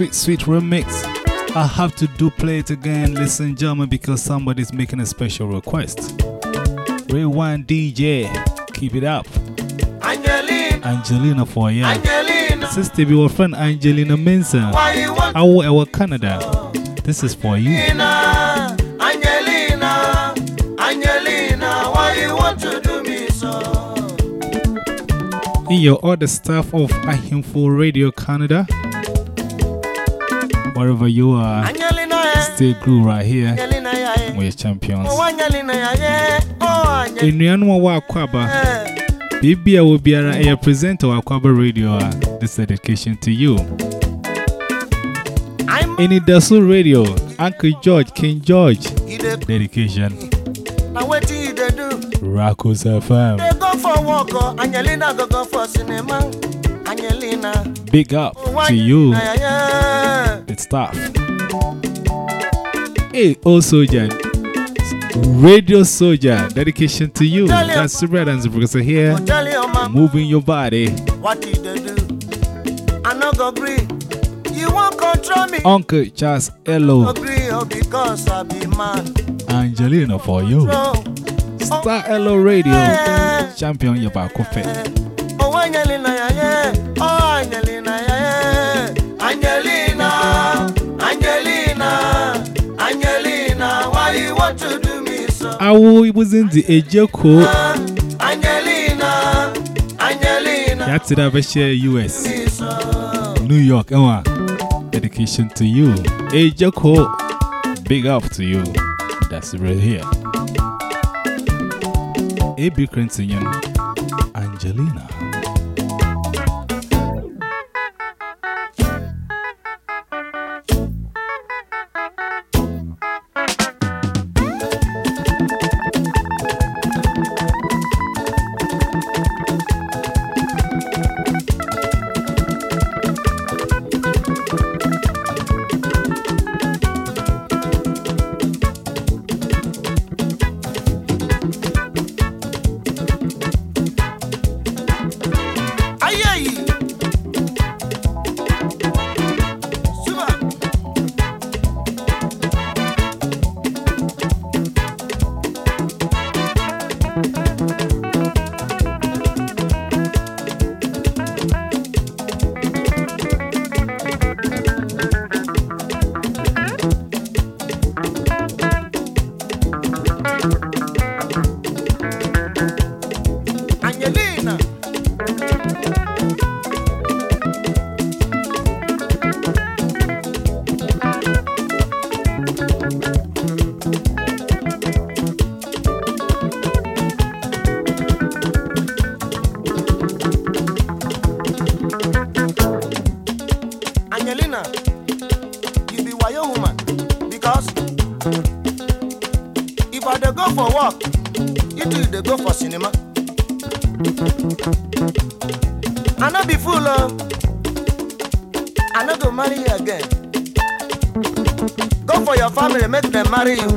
sweet, sweet remix. I have to do play it again, listen, gentlemen, because somebody's making a special request. Rewind DJ, keep it up. Angelina, Angelina for you. Angelina, Sister, be your friend Angelina Mensa. why you want Our, our Canada. This is for you. Angelina, Angelina, Angelina, why you want to do me so? In your other staff of Ahimful Radio Canada, wherever you are, stay groove right here. We're champions. yeah, oh wa Akwaba. will be a presenter of Akwaba Radio. This dedication to you. I'm In Dasu Radio, Uncle George, King George. Dedication. Rakos FM. They go for walk, Angelina go go for cinema. Angelina, Big up oh, to you. It's tough. Hey, oh soldier. Radio Soldier, dedication to you. Tell him. That's Super Dance Professor here. Go tell your mama Moving your body. what you dey do. I no go gree. You wan control me? Uncle Charles Hello. Agree, oh, because I be man. Angelina for you. Star Hello Radio. Oh, yeah. Champion Yabakofe. Oh, Angelina, yeah, Awo was in the Ejeko. Angelina, Angelina, That's it, I share US. New York. Ewa. Dedication to you. Ejeko. Big up to you. That's right here. A.B. Crentsil. Angelina. Work, you too dey go for cinema. I no be fool oh, I no go marry you again. Go for your family, make them marry you.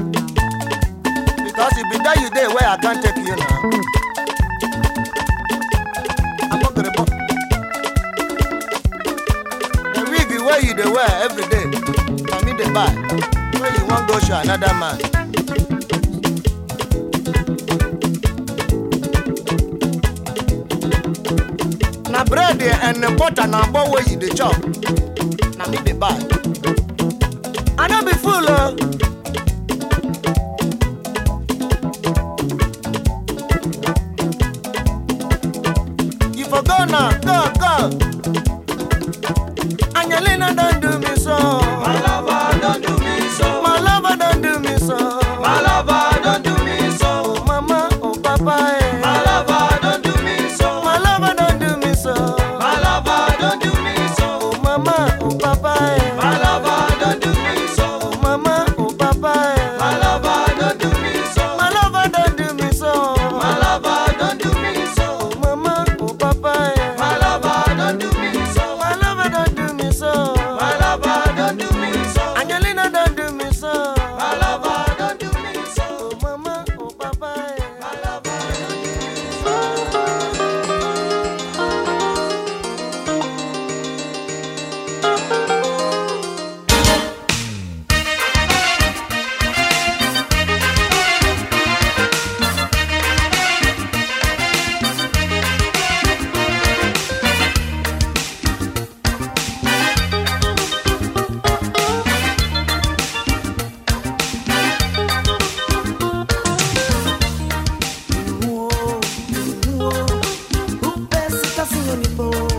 Because if be that you dey where I can't take you now. The wig where you dey wear every day, na me dey buy. When you wan go show another man. Na bread and butter na agbo wey you dey chop, na me dey buy. I no be fool o. You for go now, go, go. Angelina don't do me so. My lover don't do me so. My lover don't do me so.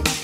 know.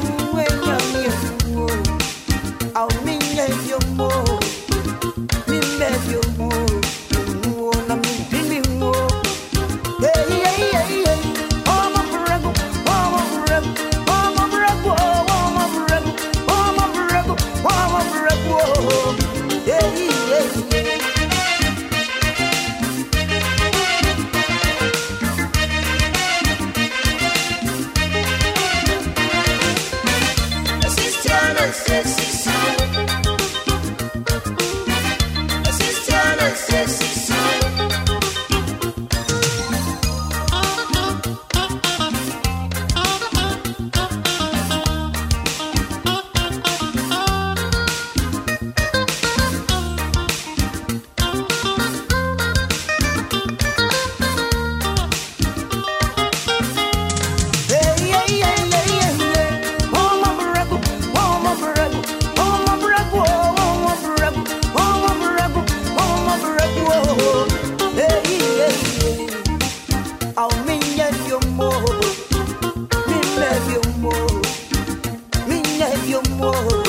Mami,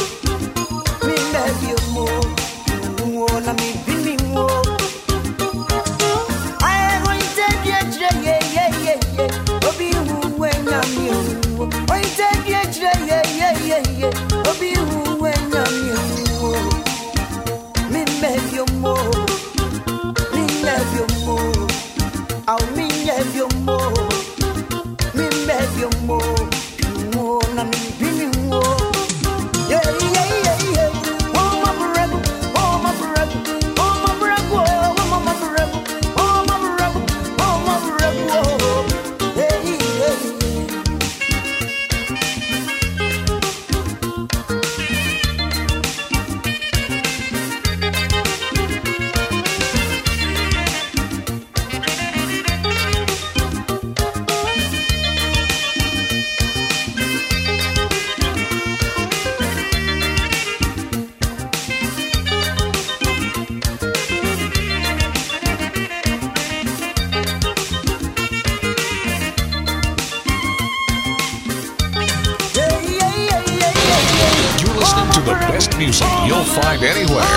ayue, asako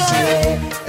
way.